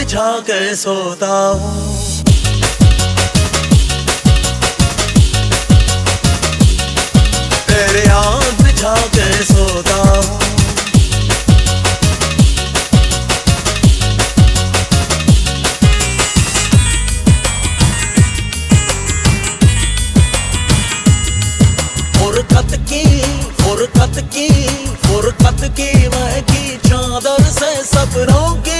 बिछा कर सोता हूँ। तेरे हाथ बिछा कर सोता फुरकत की फुरकत की की वह की चादर से सब रोगी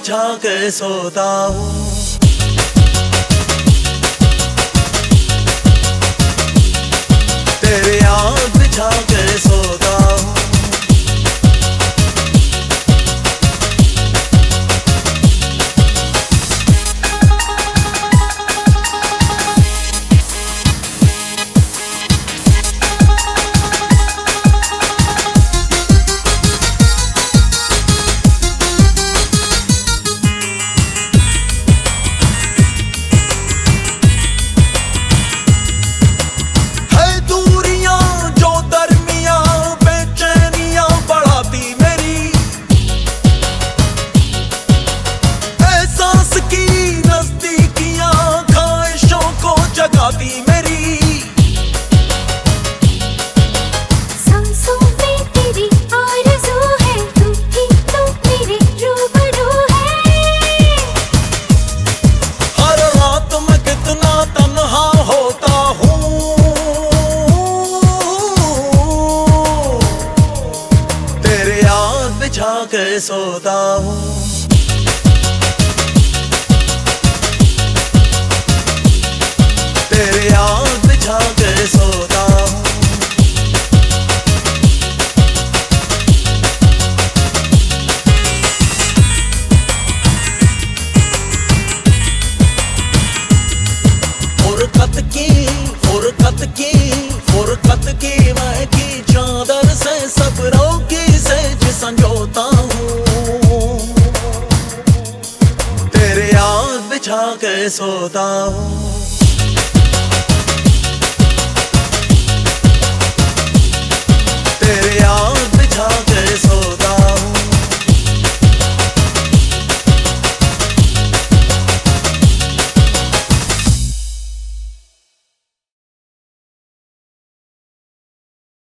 बिछा सोता हूँ। तेरे याद बिछा कर सोता हूँ। के सोता हूँ। तेरे याद के सोता